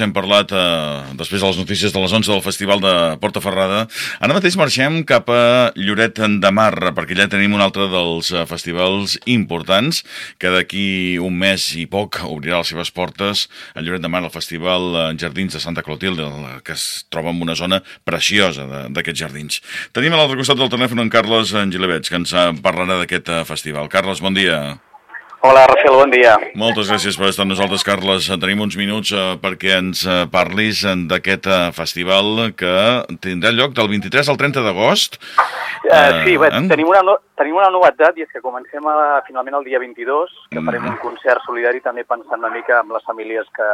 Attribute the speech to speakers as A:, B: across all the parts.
A: Hem parlat, eh, després de les notícies de les 11 del Festival de Portaferrada. Ara mateix marxem cap a Lloret de Mar, perquè allà tenim un altre dels eh, festivals importants, que d'aquí un mes i poc obrirà les seves portes a Lloret de Mar, el Festival eh, Jardins de Santa Clotilde, que es troba en una zona preciosa d'aquests jardins. Tenim a l'altre costat del telèfon en Carles Angilevets, que ens eh, parlarà d'aquest festival. Carles, bon dia.
B: Hola, Rafael, bon dia.
A: Moltes gràcies per estar amb nosaltres, Carles. Tenim uns minuts eh, perquè ens eh, parlis eh, d'aquest festival que tindrà lloc del 23 al 30 d'agost.
B: Uh, sí, bé, eh? tenim, una no, tenim una novetat i és que comencem a, finalment el dia 22, que farem mm. un concert solidari també pensant una mica amb les famílies que,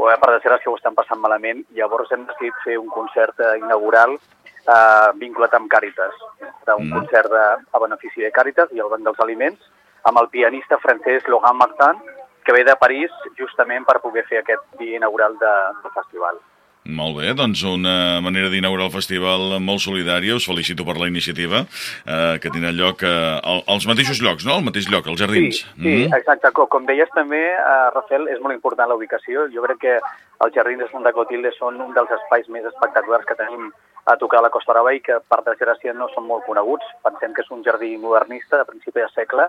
B: o per desgràcia, ho estan passant malament. Llavors hem decidit fer un concert inaugural eh, vinculat amb Càritas. Serà un mm. concert de, a benefici de Càritas i el Banc dels Aliments amb el pianista francès Laurent Martin, que ve de París justament per poder fer aquest dia inaugural de, del festival.
A: Molt bé, doncs una manera d'inaugurar el festival molt solidària. Us felicito per la iniciativa, eh, que tindrà lloc eh, als mateixos llocs, no? Al mateix lloc, als jardins.
B: Sí, sí mm -hmm. exacte. Com, com deies també, eh, Rafael, és molt important la ubicació. Jo crec que els jardins de Santa Clotilde són un dels espais més espectaculars que tenim a tocar a la Costa Brava i que, per desgràcia, no són molt coneguts. Pensem que és un jardí modernista de principi de segle,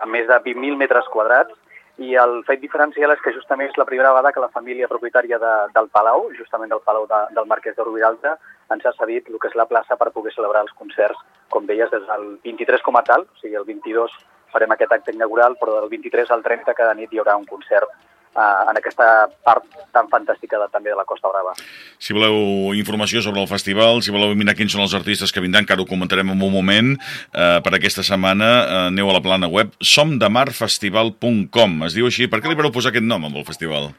B: a més de 20.000 metres quadrats, i el fet diferencial és que justament és la primera vegada que la família propietària de, del Palau, justament del Palau de, del Marquès de Rubiralta, ens ha cedit el que és la plaça per poder celebrar els concerts, com deies, des del 23 com a tal, o sigui, el 22 farem aquest acte inaugural, però del 23 al 30 cada nit hi haurà un concert eh, en aquesta part tan fantàstica de, també de la Costa Brava.
A: Si voleu informació sobre el festival, si voleu mirar quins són els artistes que vindran, que ara ho comentarem en un moment, eh, per aquesta setmana eh, aneu a la plana web somdemarfestival.com. Es diu així. Per què li vareu posar aquest nom amb el festival?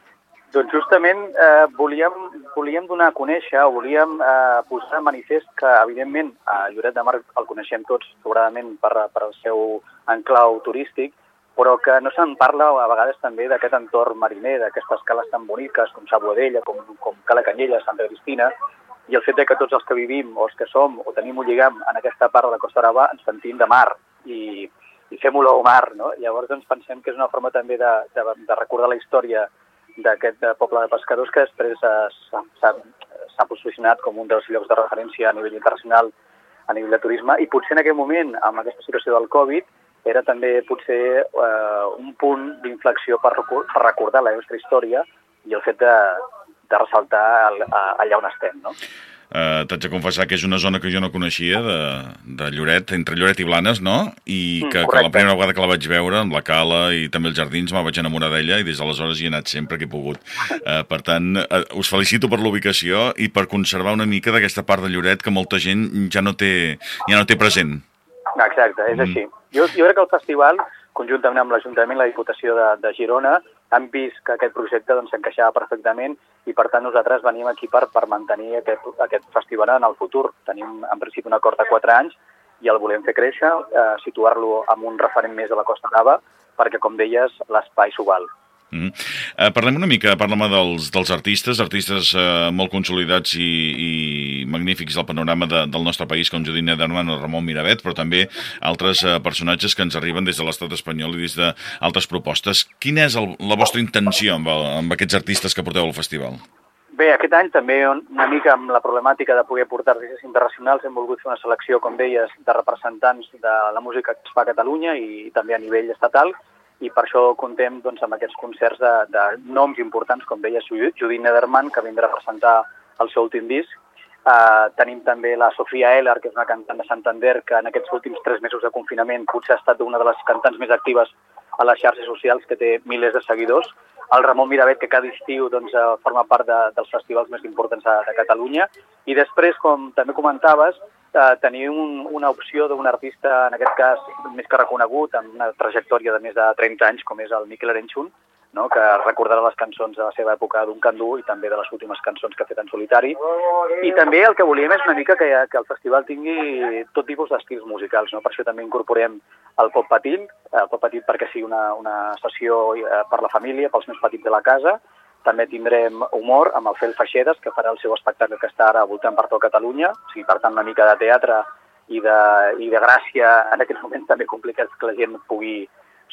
B: Doncs justament eh, volíem, volíem donar a conèixer, volíem eh, posar en manifest que, evidentment, a Lloret de Mar el coneixem tots, sobradament per, per el seu enclau turístic, però que no se'n parla a vegades també d'aquest entorn mariner, d'aquestes cales tan boniques com Sabuadella, com, com Cala Canyella, Santa Cristina, i el fet de que tots els que vivim o els que som o tenim un lligam en aquesta part de la Costa Brava ens sentim de mar i, i fem olor al mar, no? Llavors doncs, pensem que és una forma també de, de, de recordar la història d'aquest poble de pescadors que després s'ha posicionat com un dels llocs de referència a nivell internacional a nivell de turisme i potser en aquest moment, amb aquesta situació del Covid, era també potser eh, un punt d'inflexió per, per recordar la nostra història i el fet de, de ressaltar el, allà on estem, no?
A: Uh, T'haig de confessar que és una zona que jo no coneixia, de, de Lloret, entre Lloret i Blanes, no? I que, mm, que la primera vegada que la vaig veure, amb la cala i també els jardins, me vaig enamorar d'ella i des d'aleshores hi he anat sempre que he pogut. Uh, per tant, uh, us felicito per l'ubicació i per conservar una mica d'aquesta part de Lloret que molta gent ja no té, ja no té present.
B: Exacte, és mm. així. Jo, jo crec que el festival, conjuntament amb l'Ajuntament i la Diputació de, de Girona, han vist que aquest projecte doncs, s'encaixava doncs, perfectament i, per tant, nosaltres venim aquí per, per mantenir aquest, aquest festival en el futur. Tenim, en principi, un acord de 4 anys i el volem fer créixer, eh, situar-lo amb un referent més de la Costa Brava, perquè, com deies, l'espai s'ho val.
A: Mm. Eh, parlem una mica, parlem dels, dels artistes, artistes eh, molt consolidats i, i magnífics del panorama de, del nostre país, com Judit Nederman o Ramon Miravet, però també altres eh, personatges que ens arriben des de l'estat espanyol i des d'altres propostes. Quina és el, la vostra intenció amb, el, amb aquests artistes que porteu al festival?
B: Bé, aquest any també una mica amb la problemàtica de poder portar artistes internacionals hem volgut fer una selecció, com deies, de representants de la música que es fa a Catalunya i també a nivell estatal, i per això contem doncs, amb aquests concerts de, de noms importants, com deia Judit Nederman, que vindrà a presentar el seu últim disc. Uh, tenim també la Sofia Eller, que és una cantant de Santander, que en aquests últims tres mesos de confinament potser ha estat una de les cantants més actives a les xarxes socials, que té milers de seguidors. El Ramon Miravet, que cada estiu doncs, uh, forma part de, dels festivals més importants de, de Catalunya. I després, com també comentaves, eh, tenir un, una opció d'un artista, en aquest cas, més que reconegut, amb una trajectòria de més de 30 anys, com és el Miquel Arenxun, no? que recordarà les cançons de la seva època d'un candú i també de les últimes cançons que ha fet en solitari. I també el que volíem és una mica que, que el festival tingui tot tipus d'estils musicals. No? Per això també incorporem el pop petit, el pop petit perquè sigui una, una sessió eh, per la família, pels més petits de la casa, també tindrem humor amb el Fel Feixedes, que farà el seu espectacle que està ara voltant per tot Catalunya, o sigui, per tant, una mica de teatre i de, i de gràcia en aquests moments també complicats que la gent pugui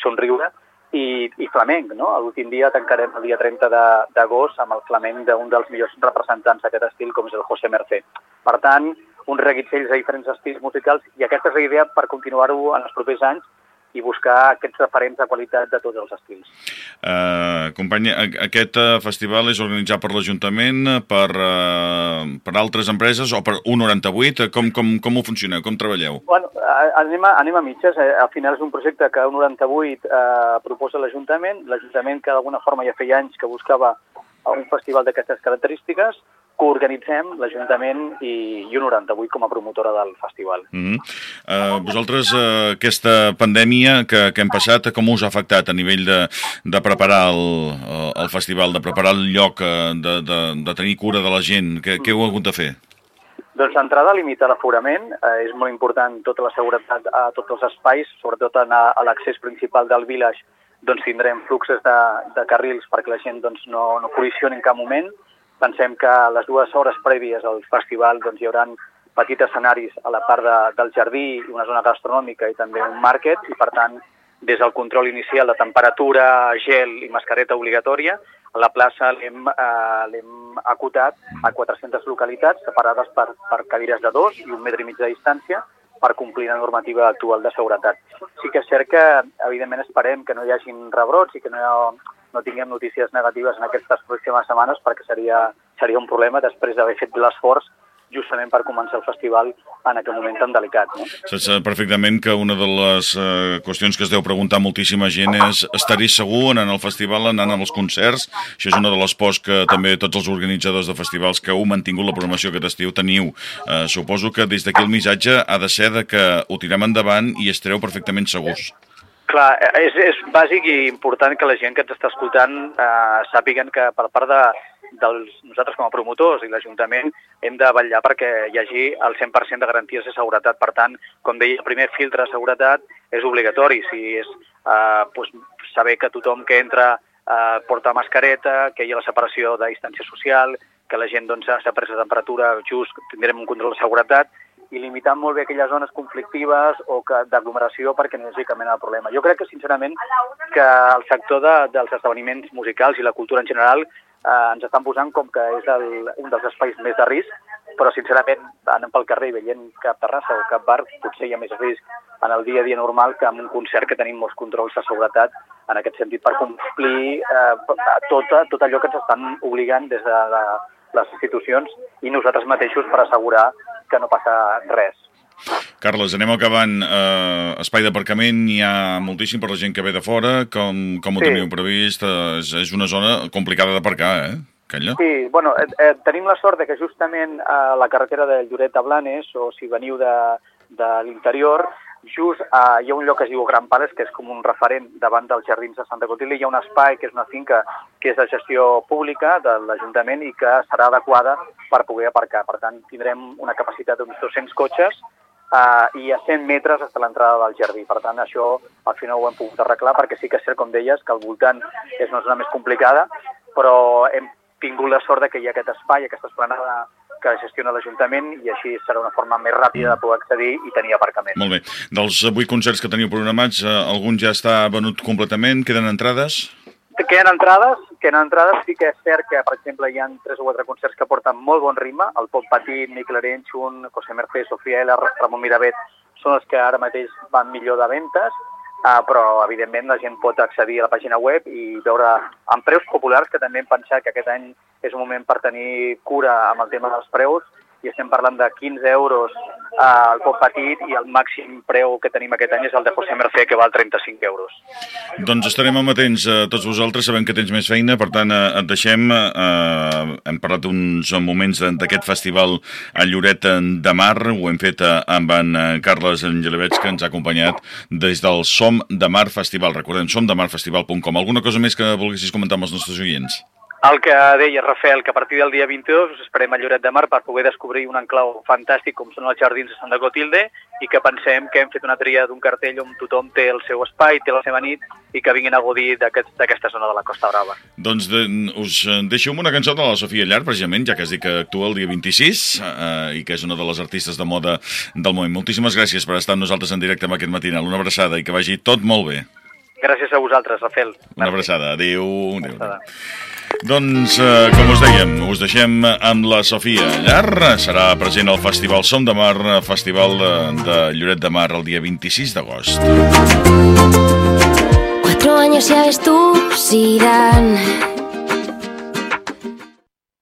B: somriure. I, i flamenc, no? L'últim dia tancarem el dia 30 d'agost amb el flamenc d'un dels millors representants d'aquest estil, com és el José Mercé. Per tant, un reguitzell de diferents estils musicals i aquesta és la idea per continuar-ho en els propers anys i buscar aquests referents de qualitat de tots els estils.
A: Uh, companya, aquest uh, festival és organitzat per l'Ajuntament, per, uh, per altres empreses o per 198? Com, com, com ho funciona? Com treballeu?
B: Bueno, anem a, anem a mitges. Al final és un projecte que 198 uh, proposa l'Ajuntament. L'Ajuntament que d'alguna forma ja feia anys que buscava un festival d'aquestes característiques coorganitzem l'Ajuntament i, i un 98 com a promotora del festival.
A: Mm -hmm. uh, vosaltres, uh, aquesta pandèmia que, que hem passat, com us ha afectat a nivell de, de preparar el, el festival, de preparar el lloc, de, de, de tenir cura de la gent? Què, què heu hagut de fer?
B: Doncs d'entrada, limitar l'aforament. Eh, és molt important tota la seguretat a tots els espais, sobretot a, a l'accés principal del village, doncs tindrem fluxes de, de carrils perquè la gent doncs, no, no col·lisioni en cap moment Pensem que les dues hores prèvies al festival doncs, hi haurà petits escenaris a la part de, del jardí i una zona gastronòmica i també un market i per tant des del control inicial de temperatura, gel i mascareta obligatòria, a la plaça l'hem eh, acotat a 400 localitats separades per, per cadires de dos i un metre i mig de distància per complir la normativa actual de seguretat. Sí que és cert que, evidentment, esperem que no hi hagin rebrots i que no, no tinguem notícies negatives en aquestes pròximes setmanes perquè seria, seria un problema després d'haver fet l'esforç justament per començar el festival en aquest moment tan delicat. No?
A: Saps perfectament que una de les uh, qüestions que es deu preguntar moltíssima gent és estar-hi segur anant al festival, anant als concerts. Això és una de les pors que també tots els organitzadors de festivals que heu mantingut la programació aquest estiu teniu. Uh, suposo que des d'aquí el missatge ha de ser de que ho tirem endavant i estareu perfectament segurs.
B: Clar, és, és bàsic i important que la gent que ens està escoltant eh, sàpiguen que per part de, dels, nosaltres com a promotors i l'Ajuntament hem de vetllar perquè hi hagi el 100% de garanties de seguretat. Per tant, com deia, el primer filtre de seguretat és obligatori. Si és eh, doncs, saber que tothom que entra eh, porta mascareta, que hi ha la separació de distància social, que la gent doncs, s'ha pres la temperatura just, tindrem un control de seguretat i limitant molt bé aquelles zones conflictives o d'aglomeració perquè no hi hagi cap mena de problema. Jo crec que, sincerament, que el sector de, dels esdeveniments musicals i la cultura en general eh, ens estan posant com que és el, un dels espais més de risc, però, sincerament, anant pel carrer i veient cap terrassa o cap bar, potser hi ha més risc en el dia a dia normal que en un concert que tenim molts controls de seguretat en aquest sentit per complir eh, tot, tot allò que ens estan obligant des de la, les institucions i nosaltres mateixos per assegurar que no passa res.
A: Carles, anem acabant. Uh, espai d'aparcament hi ha moltíssim per la gent que ve de fora. Com, com ho sí. teniu previst? Uh, és, és una zona complicada d'aparcar, eh? Aquella?
B: Sí, bueno, eh, eh, tenim la sort de que justament a la carretera de Lloret a Blanes, o si veniu de, de l'interior, just uh, hi ha un lloc que es diu Gran Pales, que és com un referent davant dels jardins de Santa Cotilda, hi ha un espai que és una finca que és de gestió pública de l'Ajuntament i que serà adequada per poder aparcar. Per tant, tindrem una capacitat d'uns 200 cotxes uh, i a 100 metres a l'entrada del jardí. Per tant, això al final ho hem pogut arreglar perquè sí que és cert, com deies, que al voltant és una zona més complicada, però hem tingut la sort de que hi ha aquest espai, aquesta esplanada que gestiona l'Ajuntament i així serà una forma més ràpida de poder accedir i tenir aparcament.
A: Molt bé. Dels vuit concerts que teniu programats, eh, algun ja està venut completament? Queden entrades?
B: Queden entrades, queden entrades, sí que és cert que, per exemple, hi ha tres o quatre concerts que porten molt bon ritme, el Pop Petit, Miquel Arenxun, José Mercè, Sofia L, Ramon Miravet, són els que ara mateix van millor de ventes, Uh, però evidentment la gent pot accedir a la pàgina web i veure amb preus populars, que també hem pensat que aquest any és un moment per tenir cura amb el tema dels preus, i estem parlant de 15 euros eh, al pot petit i el màxim preu que tenim aquest any és el de José Mercè, que val 35 euros.
A: Doncs estarem amatents a tots vosaltres, sabem que tens més feina, per tant eh, et deixem, eh, hem parlat uns moments d'aquest festival a Lloret de Mar, ho hem fet eh, amb en eh, Carles Angelevets, que ens ha acompanyat des del Som de Mar Festival, recordem, somdemarfestival.com. Alguna cosa més que volguessis comentar amb els nostres oients?
B: El que deia Rafael, que a partir del dia 22 us esperem a Lloret de Mar per poder descobrir un enclau fantàstic com són els jardins de Santa Cotilde i que pensem que hem fet una tria d'un cartell on tothom té el seu espai, té la seva nit i que vinguin a gaudir d'aquesta aquest, zona de la Costa Brava.
A: Doncs de, us deixo amb una cançó de la Sofia Llar, precisament, ja que has dit que actua el dia 26 eh, i que és una de les artistes de moda del moment. Moltíssimes gràcies per estar amb nosaltres en directe amb aquest matinal. Una abraçada i que vagi tot molt bé.
B: Gràcies a vosaltres, Rafael.
A: Una abraçada. Adéu. Adéu. Adéu. Doncs, eh, com us dèiem, us deixem amb la Sofia Llar. Serà present al Festival Som de Mar, Festival de, de Lloret de Mar, el dia 26 d'agost.
C: Cuatro años y avestusidad